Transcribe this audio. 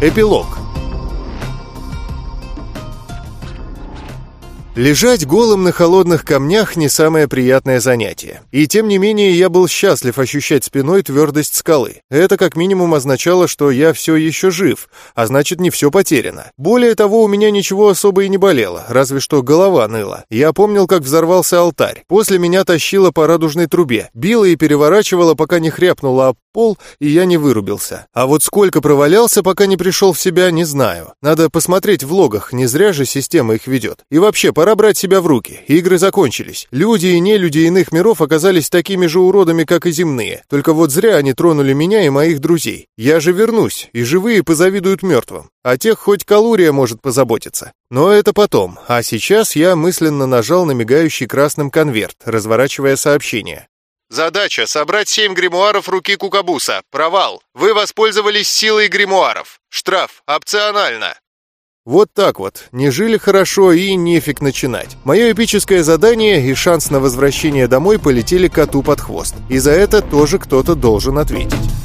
Эпилог Лежать голым на холодных камнях не самое приятное занятие. И тем не менее я был счастлив ощущать спиной твердость скалы. Это как минимум означало, что я все еще жив, а значит не все потеряно. Более того, у меня ничего особо и не болело, разве что голова ныла. Я помнил, как взорвался алтарь. После меня тащило по радужной трубе, било и переворачивало, пока не хряпнуло об пол, и я не вырубился. А вот сколько провалялся, пока не пришел в себя, не знаю. Надо посмотреть в логах, не зря же система их ведет. И вообще, пора брать себя в руки. Игры закончились. Люди и нелюди иных миров оказались такими же уродами, как и земные. Только вот зря они тронули меня и моих друзей. Я же вернусь, и живые позавидуют мертвым. А тех хоть Калурия может позаботиться. Но это потом. А сейчас я мысленно нажал на мигающий красным конверт, разворачивая сообщение. Задача — собрать семь гримуаров руки Кукабуса. Провал. Вы воспользовались силой гримуаров. Штраф. Опционально. Вот так вот. Не жили хорошо и нефиг начинать. Мое эпическое задание и шанс на возвращение домой полетели коту под хвост. И за это тоже кто-то должен ответить.